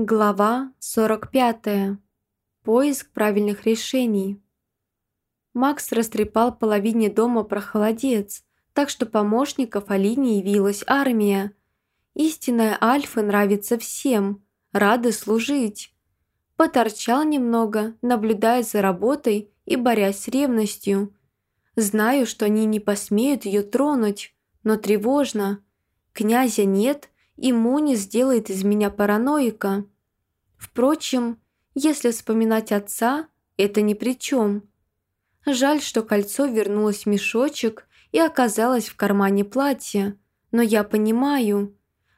Глава 45. Поиск правильных решений. Макс растрепал половине дома про холодец, так что помощников Алине явилась армия. Истинная Альфа нравится всем, рады служить. Поторчал немного, наблюдая за работой и борясь с ревностью. Знаю, что они не посмеют ее тронуть, но тревожно. Князя нет – и Муни сделает из меня параноика. Впрочем, если вспоминать отца, это ни при чем. Жаль, что кольцо вернулось в мешочек и оказалось в кармане платья, но я понимаю.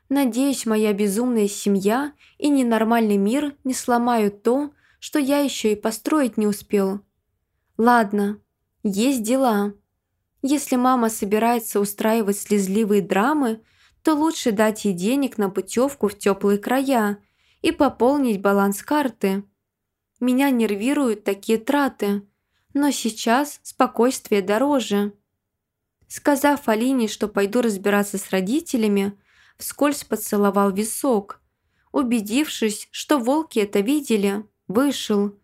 Надеюсь, моя безумная семья и ненормальный мир не сломают то, что я еще и построить не успел. Ладно, есть дела. Если мама собирается устраивать слезливые драмы, то лучше дать ей денег на путевку в теплые края и пополнить баланс карты. Меня нервируют такие траты, но сейчас спокойствие дороже. Сказав Алине, что пойду разбираться с родителями, вскользь поцеловал висок. Убедившись, что волки это видели, вышел.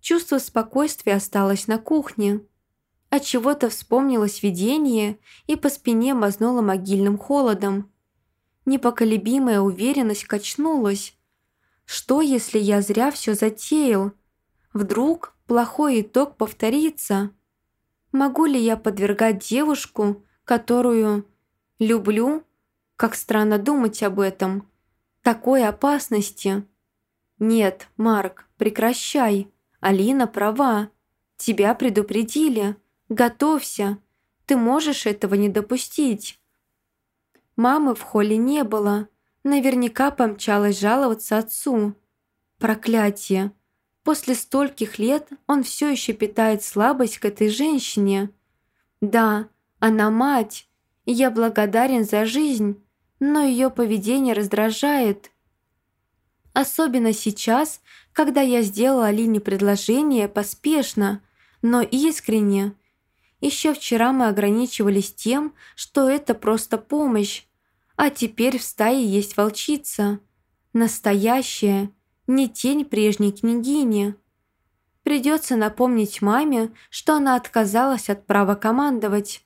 Чувство спокойствия осталось на кухне. От чего то вспомнилось видение и по спине мазнуло могильным холодом. Непоколебимая уверенность качнулась. Что, если я зря все затеял? Вдруг плохой итог повторится? Могу ли я подвергать девушку, которую люблю, как странно думать об этом, такой опасности? Нет, Марк, прекращай. Алина права. Тебя предупредили. Готовься, ты можешь этого не допустить». Мамы в холле не было. Наверняка помчалась жаловаться отцу. Проклятие. После стольких лет он все еще питает слабость к этой женщине. Да, она мать, и я благодарен за жизнь, но ее поведение раздражает. Особенно сейчас, когда я сделала Алине предложение поспешно, но искренне, еще вчера мы ограничивались тем, что это просто помощь, а теперь в стае есть волчица. Настоящая, не тень прежней княгини. Придется напомнить маме, что она отказалась от права командовать.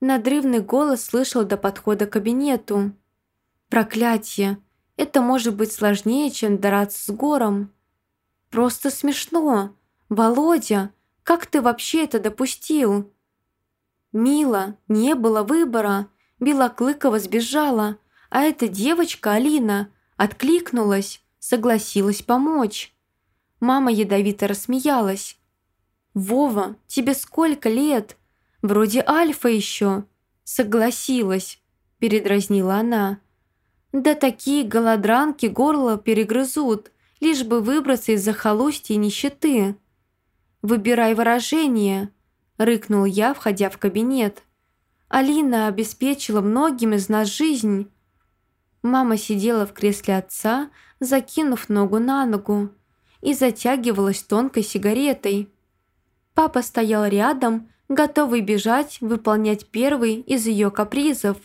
Надрывный голос слышал до подхода к кабинету. «Проклятие! Это может быть сложнее, чем драться с гором. Просто смешно! Володя!» Как ты вообще это допустил?» «Мила, не было выбора. Белоклыкова сбежала, а эта девочка, Алина, откликнулась, согласилась помочь». Мама ядовито рассмеялась. «Вова, тебе сколько лет? Вроде Альфа еще». «Согласилась», – передразнила она. «Да такие голодранки горло перегрызут, лишь бы выбраться из захолустья и нищеты». «Выбирай выражение», – рыкнул я, входя в кабинет. «Алина обеспечила многим из нас жизнь». Мама сидела в кресле отца, закинув ногу на ногу, и затягивалась тонкой сигаретой. Папа стоял рядом, готовый бежать, выполнять первый из ее капризов.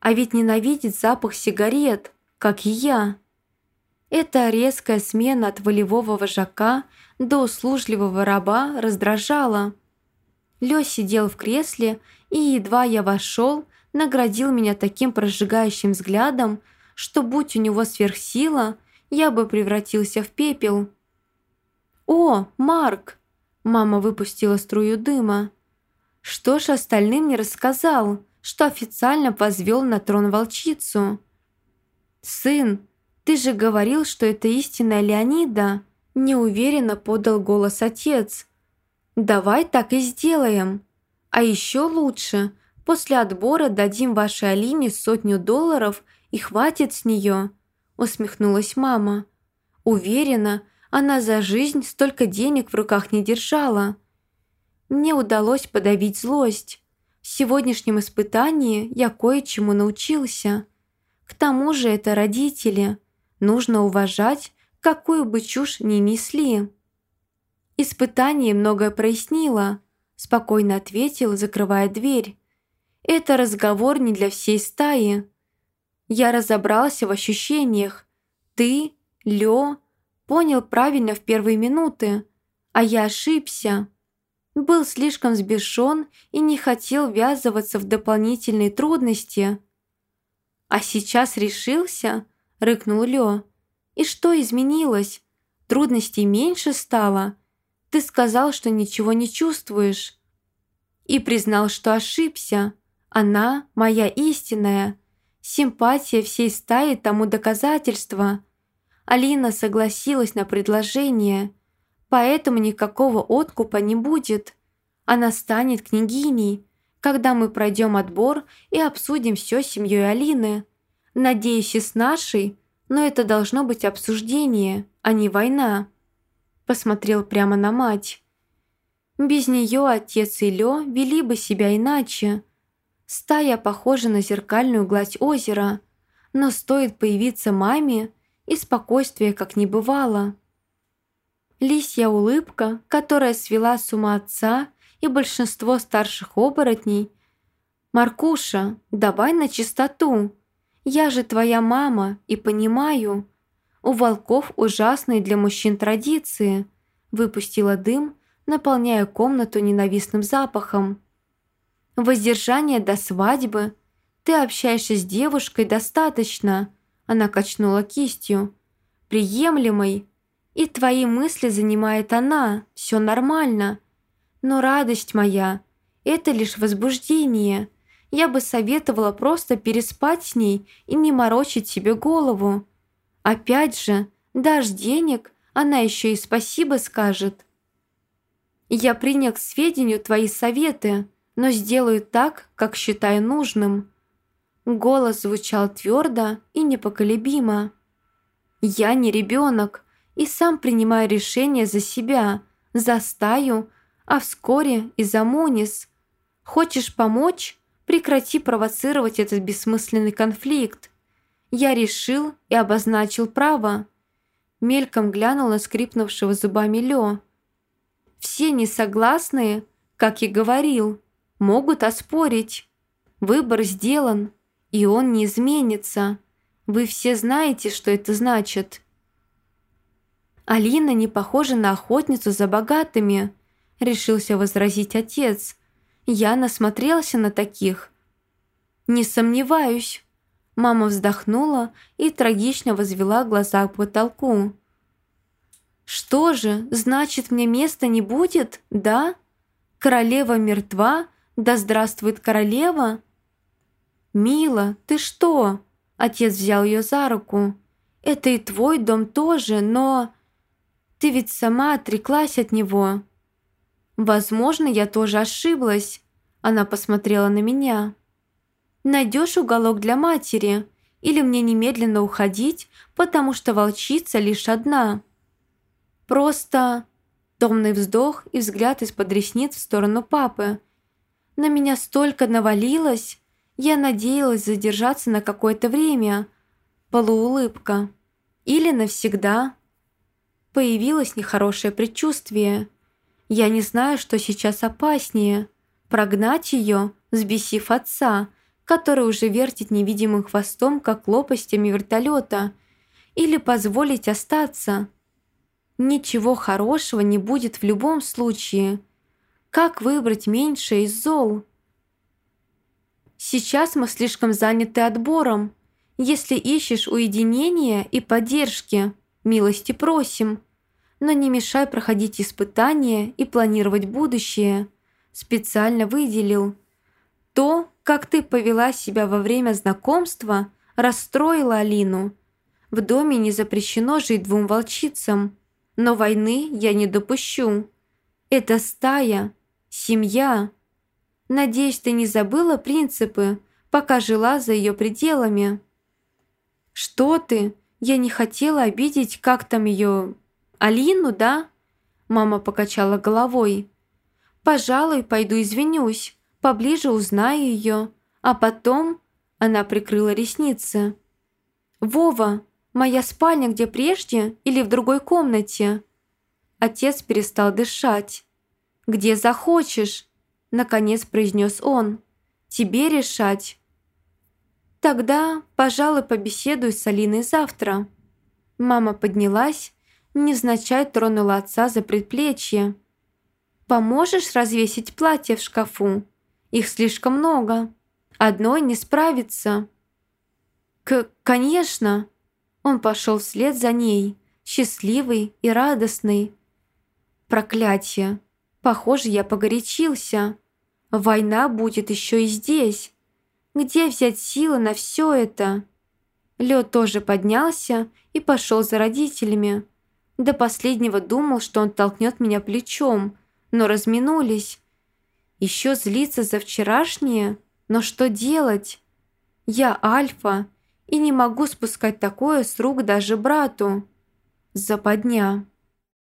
А ведь ненавидит запах сигарет, как и я. Эта резкая смена от волевого вожака до услужливого раба раздражала. Лё сидел в кресле и, едва я вошел, наградил меня таким прожигающим взглядом, что, будь у него сверхсила, я бы превратился в пепел. «О, Марк!» – мама выпустила струю дыма. «Что ж остальным не рассказал, что официально позвел на трон волчицу?» «Сын, ты же говорил, что это истинная Леонида!» Неуверенно подал голос отец. «Давай так и сделаем. А еще лучше, после отбора дадим вашей Алине сотню долларов и хватит с нее», усмехнулась мама. «Уверена, она за жизнь столько денег в руках не держала». Мне удалось подавить злость. В сегодняшнем испытании я кое-чему научился. К тому же это родители. Нужно уважать какую бы чушь ни несли. «Испытание многое прояснило», – спокойно ответил, закрывая дверь. «Это разговор не для всей стаи». Я разобрался в ощущениях. Ты, Лё, понял правильно в первые минуты, а я ошибся. Был слишком сбешен и не хотел ввязываться в дополнительные трудности. «А сейчас решился?» – рыкнул Лё. «И что изменилось? Трудностей меньше стало? Ты сказал, что ничего не чувствуешь». И признал, что ошибся. Она моя истинная. Симпатия всей стаи тому доказательство. Алина согласилась на предложение, поэтому никакого откупа не будет. Она станет княгиней, когда мы пройдем отбор и обсудим все с семьей Алины. Надеюсь, и с нашей, но это должно быть обсуждение, а не война. Посмотрел прямо на мать. Без нее отец и Лё вели бы себя иначе. Стая похожа на зеркальную гладь озера, но стоит появиться маме, и спокойствие как не бывало. Лисья улыбка, которая свела с ума отца, и большинство старших оборотней. «Маркуша, давай на чистоту. Я же твоя мама и понимаю. У волков ужасные для мужчин традиции». Выпустила дым, наполняя комнату ненавистным запахом. «Воздержание до свадьбы. Ты общаешься с девушкой достаточно», она качнула кистью. «Приемлемой. И твои мысли занимает она. Все нормально. Но радость моя – это лишь возбуждение. Я бы советовала просто переспать с ней и не морочить себе голову. Опять же, дашь денег, она еще и спасибо скажет. Я принял к сведению твои советы, но сделаю так, как считаю нужным». Голос звучал твердо и непоколебимо. «Я не ребенок и сам принимаю решение за себя, за стаю, а вскоре и за Мунис. Хочешь помочь? Прекрати провоцировать этот бессмысленный конфликт. Я решил и обозначил право. Мельком глянул на скрипнувшего зубами Лё. Все несогласные, как и говорил, могут оспорить. Выбор сделан, и он не изменится. Вы все знаете, что это значит. Алина не похожа на охотницу за богатыми –– решился возразить отец. «Я насмотрелся на таких». «Не сомневаюсь». Мама вздохнула и трагично возвела глаза к потолку. «Что же, значит, мне места не будет, да? Королева мертва? Да здравствует королева!» «Мила, ты что?» Отец взял ее за руку. «Это и твой дом тоже, но...» «Ты ведь сама отреклась от него». Возможно, я тоже ошиблась. Она посмотрела на меня. Найдешь уголок для матери? Или мне немедленно уходить, потому что волчица лишь одна? Просто... Томный вздох и взгляд из-под ресниц в сторону папы. На меня столько навалилось. Я надеялась задержаться на какое-то время. Полуулыбка. Или навсегда. Появилось нехорошее предчувствие. Я не знаю, что сейчас опаснее. Прогнать ее, сбесив отца, который уже вертит невидимым хвостом, как лопастями вертолета, или позволить остаться. Ничего хорошего не будет в любом случае. Как выбрать меньшее из зол? Сейчас мы слишком заняты отбором. Если ищешь уединения и поддержки, милости просим но не мешай проходить испытания и планировать будущее. Специально выделил. То, как ты повела себя во время знакомства, расстроило Алину. В доме не запрещено жить двум волчицам, но войны я не допущу. Это стая, семья. Надеюсь, ты не забыла принципы, пока жила за ее пределами. Что ты? Я не хотела обидеть, как там ее «Алину, да?» Мама покачала головой. «Пожалуй, пойду извинюсь, поближе узнаю ее, а потом...» Она прикрыла ресницы. «Вова, моя спальня где прежде или в другой комнате?» Отец перестал дышать. «Где захочешь», — наконец произнес он. «Тебе решать». Тогда, пожалуй, побеседую с Алиной завтра. Мама поднялась, невзначай тронула отца за предплечье. «Поможешь развесить платье в шкафу? Их слишком много. Одной не справится». «К... конечно!» Он пошел вслед за ней, счастливый и радостный. «Проклятие! Похоже, я погорячился. Война будет еще и здесь. Где взять силы на все это?» Лед тоже поднялся и пошел за родителями. До последнего думал, что он толкнет меня плечом, но разминулись. Еще злиться за вчерашнее? Но что делать? Я альфа и не могу спускать такое с рук даже брату. Западня.